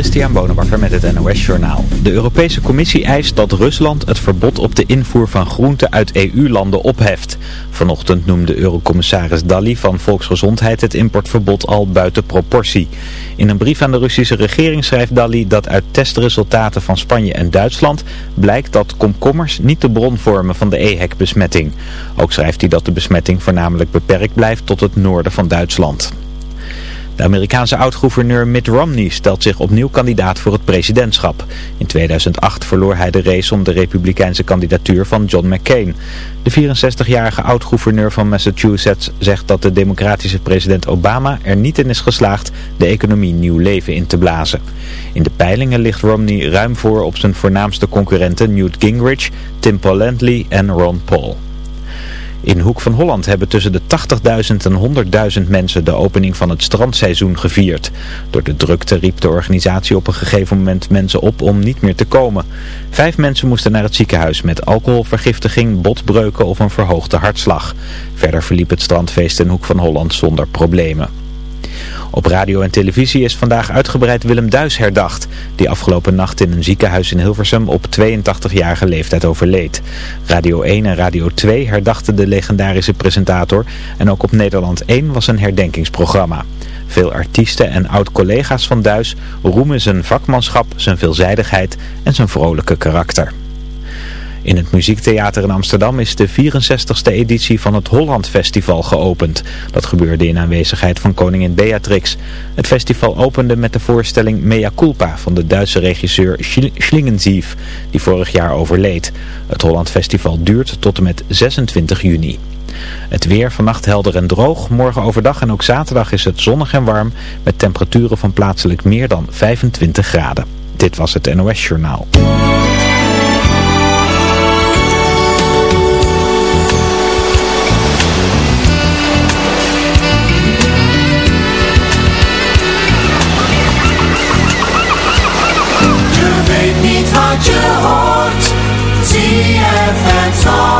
Christian Bonenbakker met het NOS Journaal. De Europese Commissie eist dat Rusland het verbod op de invoer van groenten uit EU-landen opheft. Vanochtend noemde Eurocommissaris Dalli van Volksgezondheid het importverbod al buiten proportie. In een brief aan de Russische regering schrijft Dalli dat uit testresultaten van Spanje en Duitsland blijkt dat komkommers niet de bron vormen van de EHEC-besmetting. Ook schrijft hij dat de besmetting voornamelijk beperkt blijft tot het noorden van Duitsland. De Amerikaanse oud-gouverneur Mitt Romney stelt zich opnieuw kandidaat voor het presidentschap. In 2008 verloor hij de race om de republikeinse kandidatuur van John McCain. De 64-jarige oud-gouverneur van Massachusetts zegt dat de democratische president Obama er niet in is geslaagd de economie nieuw leven in te blazen. In de peilingen ligt Romney ruim voor op zijn voornaamste concurrenten Newt Gingrich, Tim Pawlenty en Ron Paul. In Hoek van Holland hebben tussen de 80.000 en 100.000 mensen de opening van het strandseizoen gevierd. Door de drukte riep de organisatie op een gegeven moment mensen op om niet meer te komen. Vijf mensen moesten naar het ziekenhuis met alcoholvergiftiging, botbreuken of een verhoogde hartslag. Verder verliep het strandfeest in Hoek van Holland zonder problemen. Op radio en televisie is vandaag uitgebreid Willem Duis herdacht, die afgelopen nacht in een ziekenhuis in Hilversum op 82-jarige leeftijd overleed. Radio 1 en Radio 2 herdachten de legendarische presentator en ook op Nederland 1 was een herdenkingsprogramma. Veel artiesten en oud-collega's van Duis roemen zijn vakmanschap, zijn veelzijdigheid en zijn vrolijke karakter. In het Muziektheater in Amsterdam is de 64ste editie van het Holland Festival geopend. Dat gebeurde in aanwezigheid van koningin Beatrix. Het festival opende met de voorstelling Mea Culpa van de Duitse regisseur Schlingensief, die vorig jaar overleed. Het Holland Festival duurt tot en met 26 juni. Het weer vannacht helder en droog. Morgen overdag en ook zaterdag is het zonnig en warm met temperaturen van plaatselijk meer dan 25 graden. Dit was het NOS Journaal. song.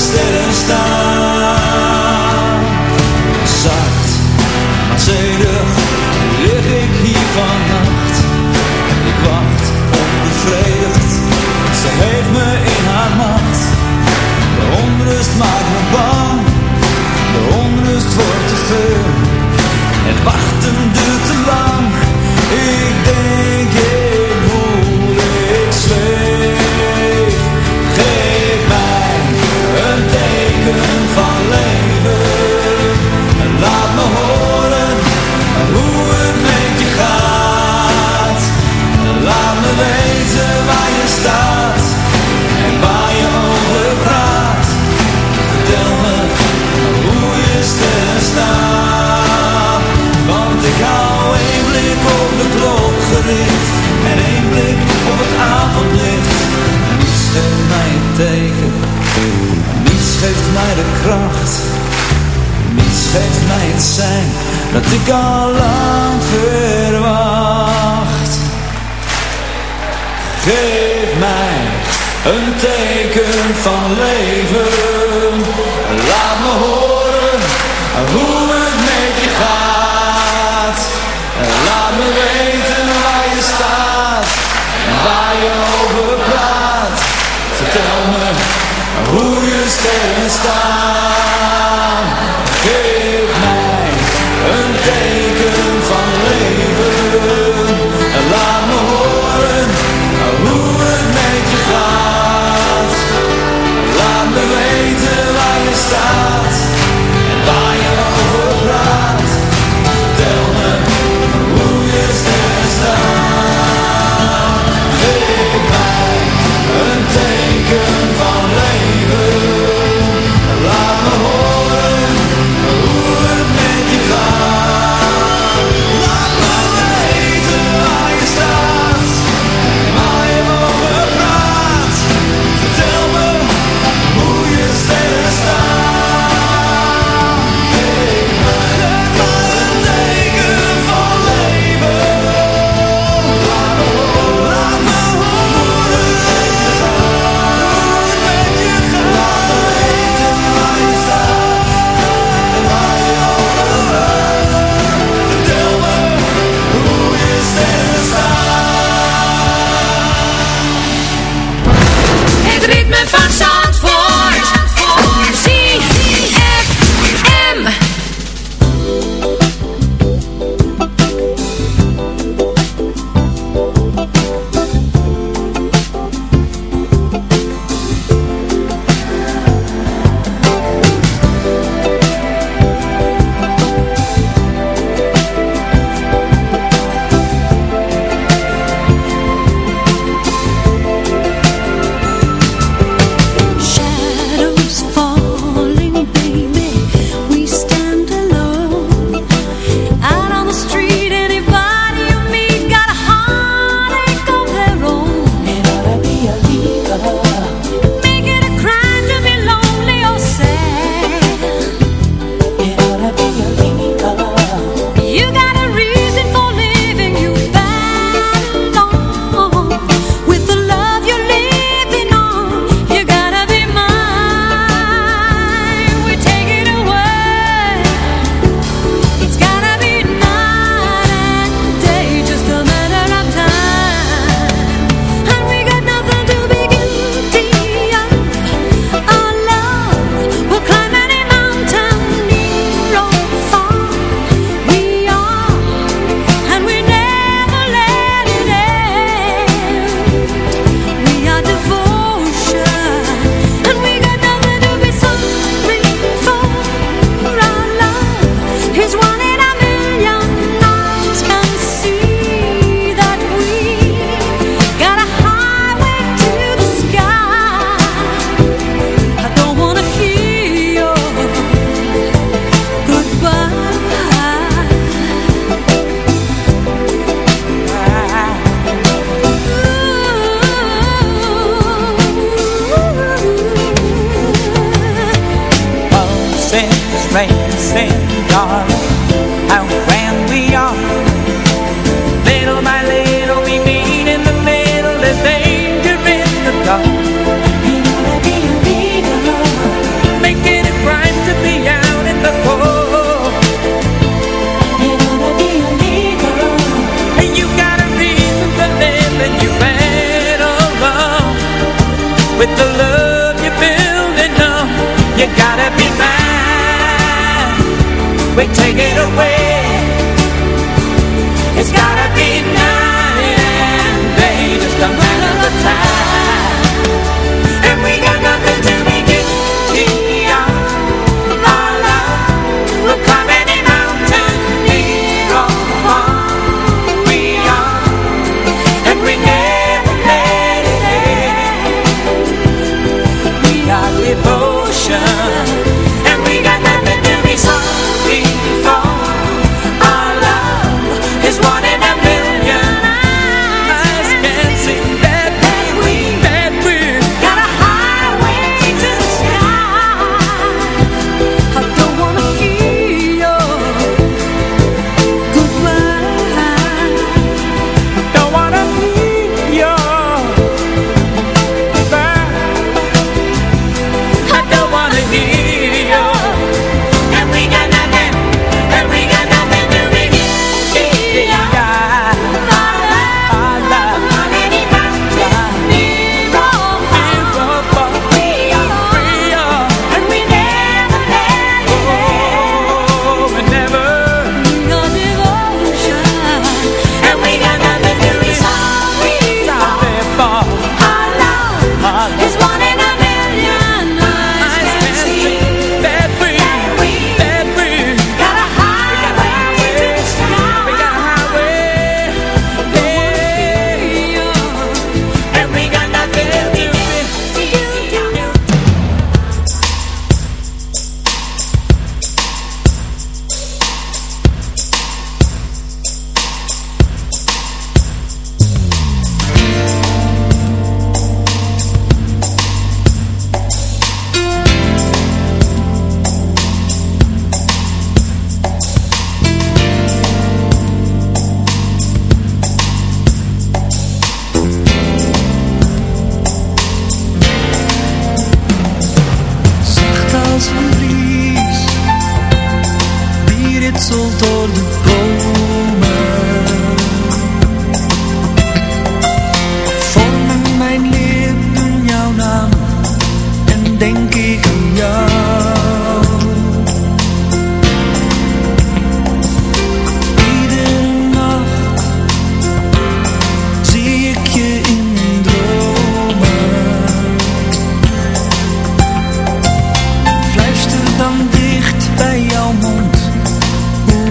esperança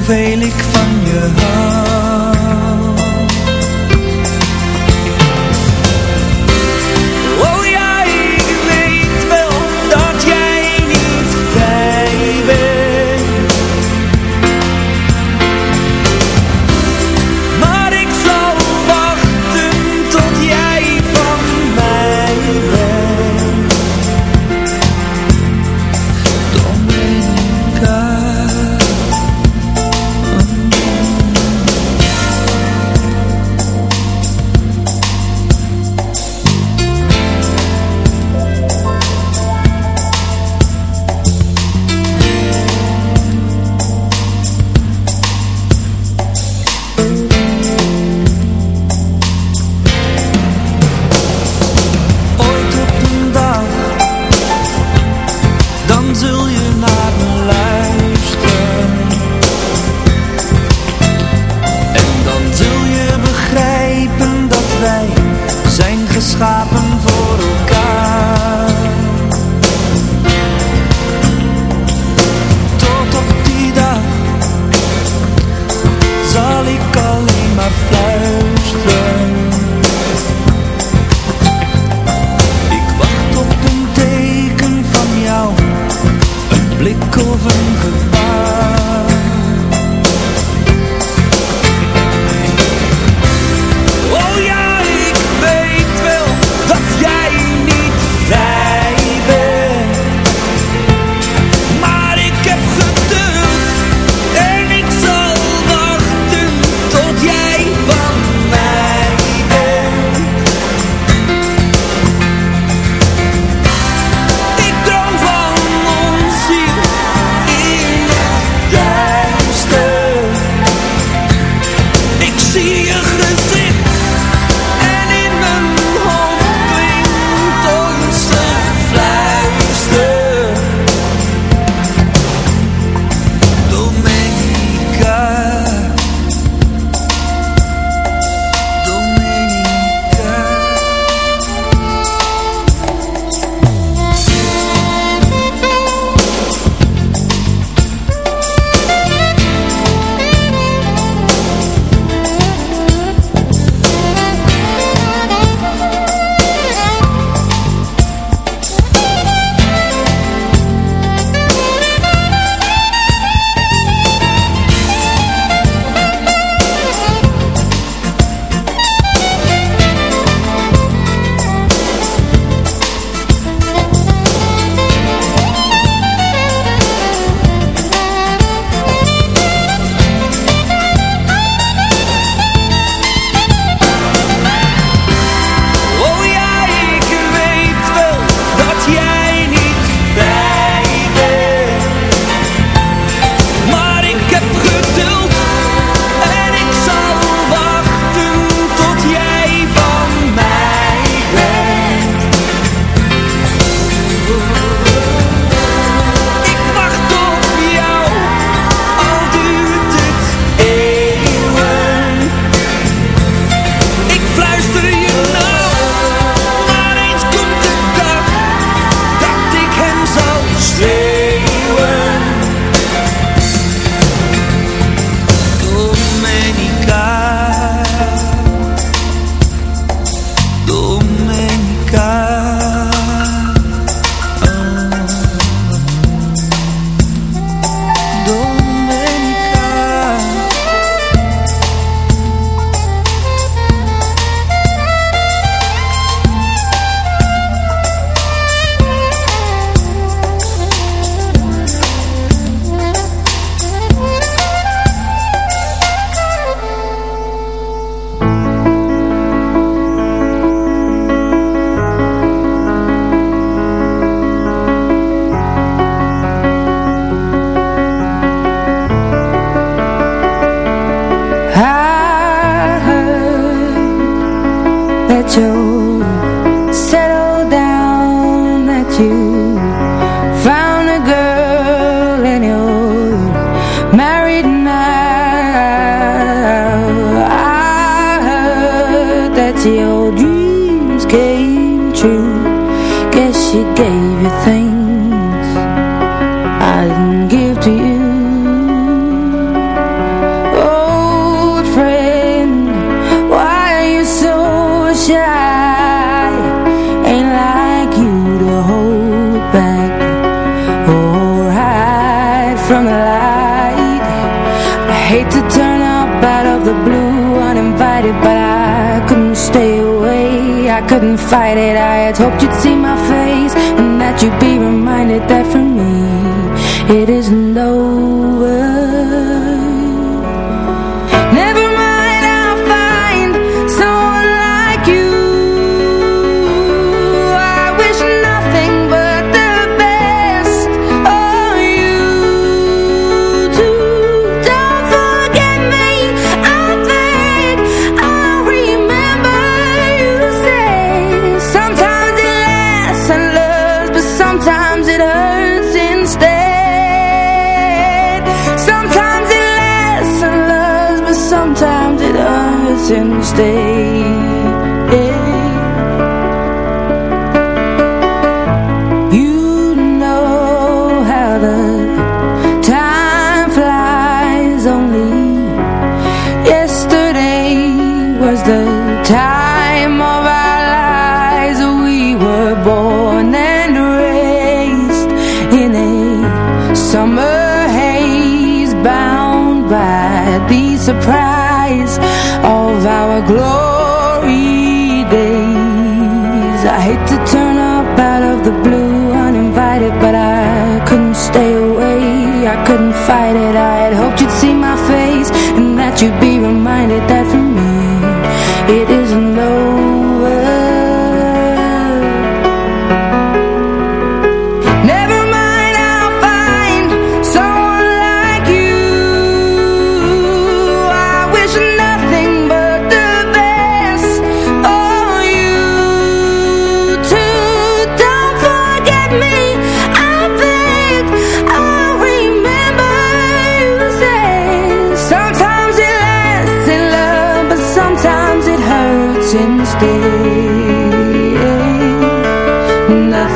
hoeveel ik van je hou.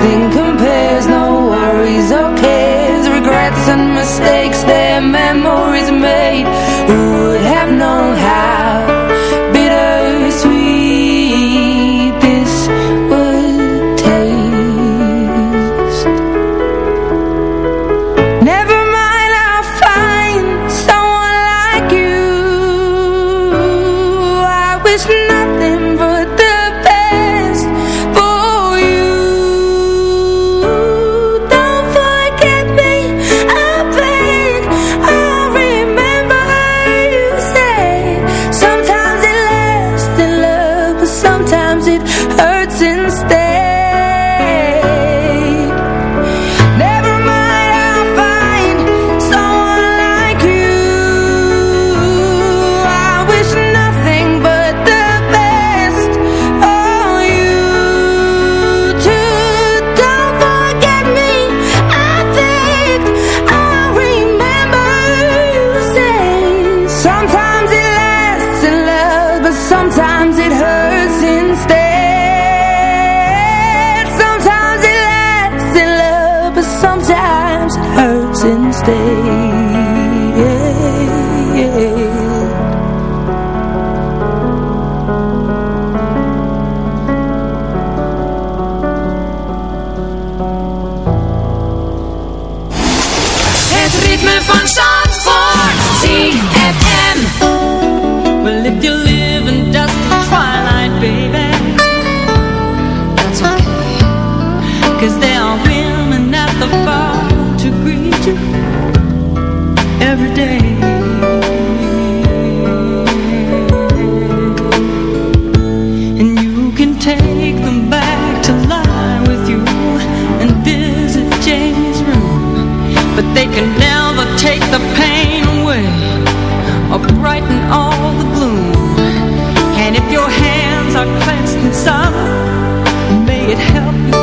think of the pain away Or brighten all the gloom. And if your hands are clenched in sorrow May it help you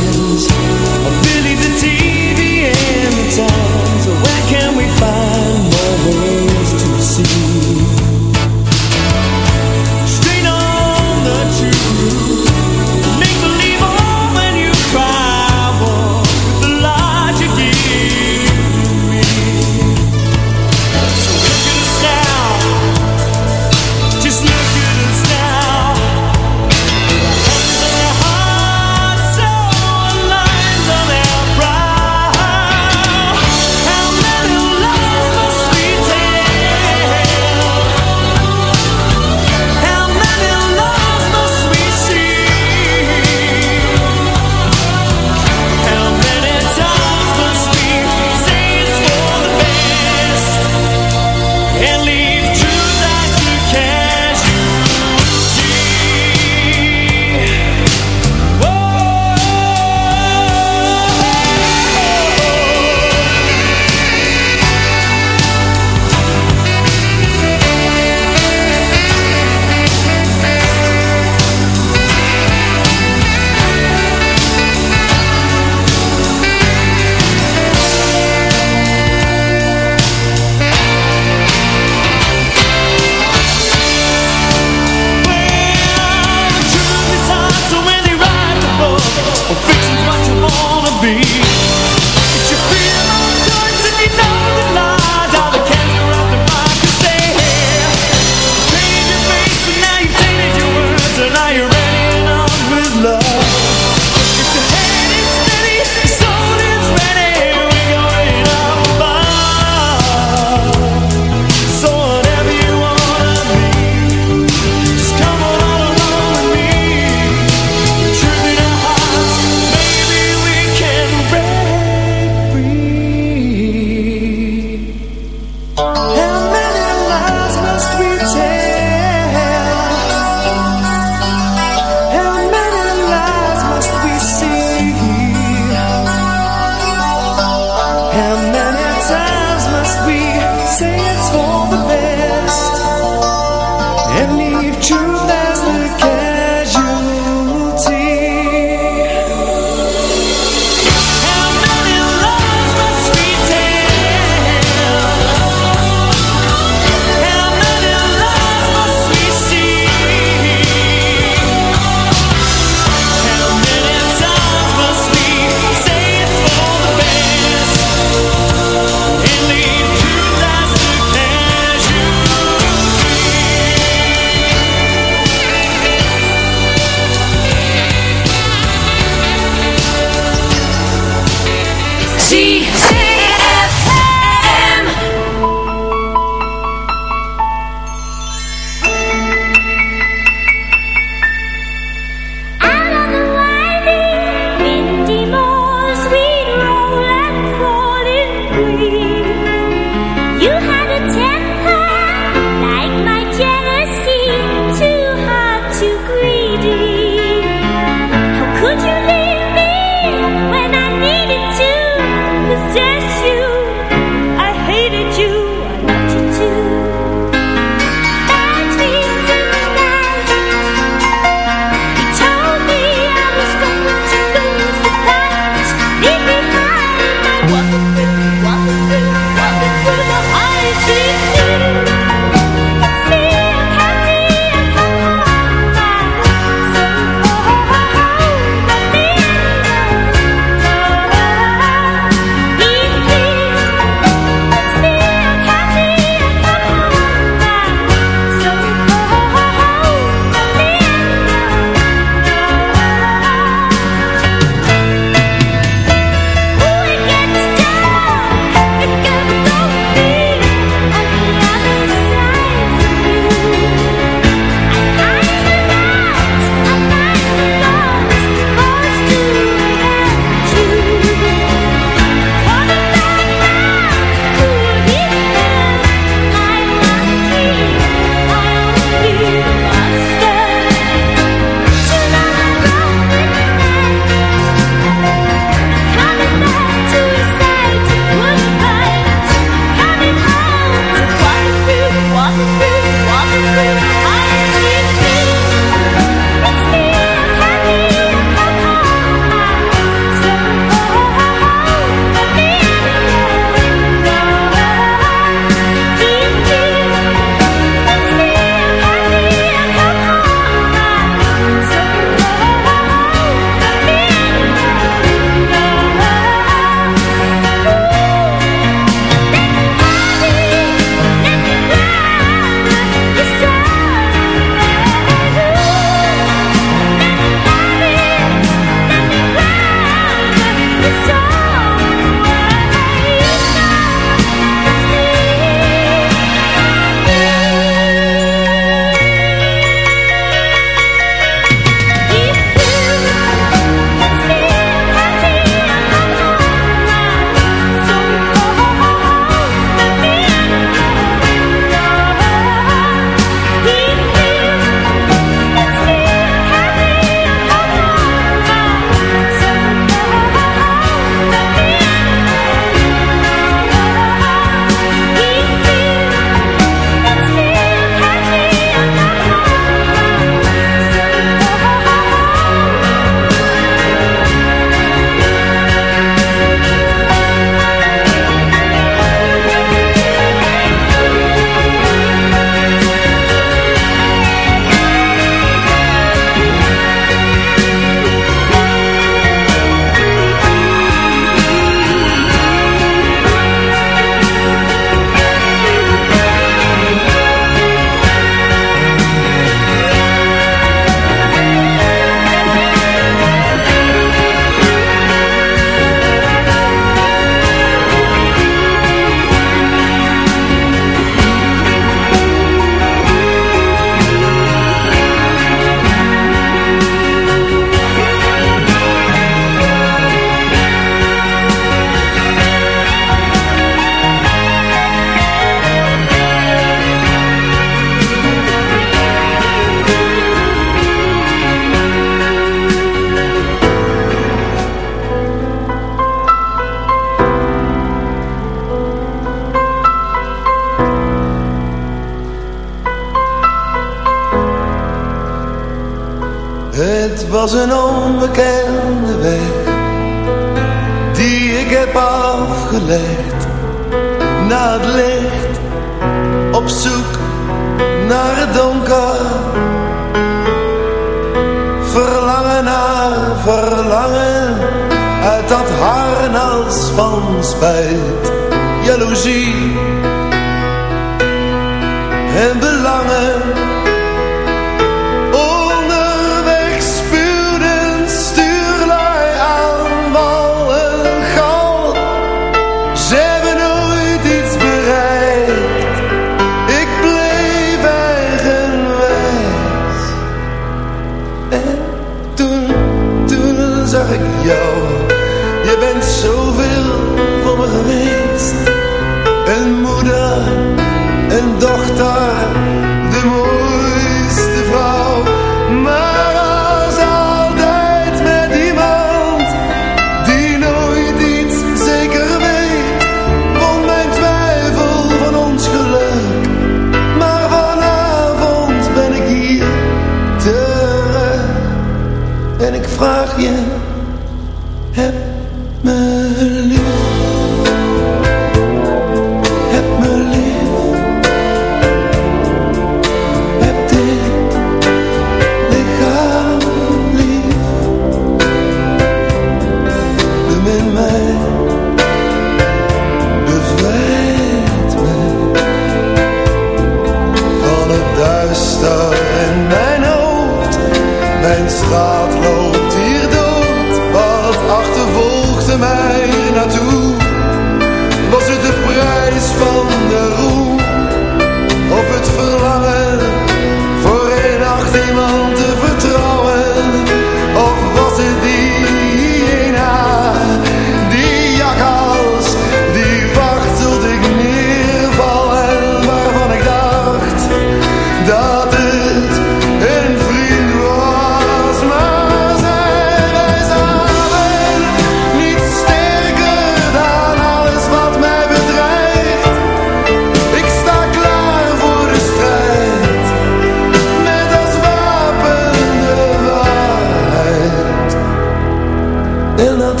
En dat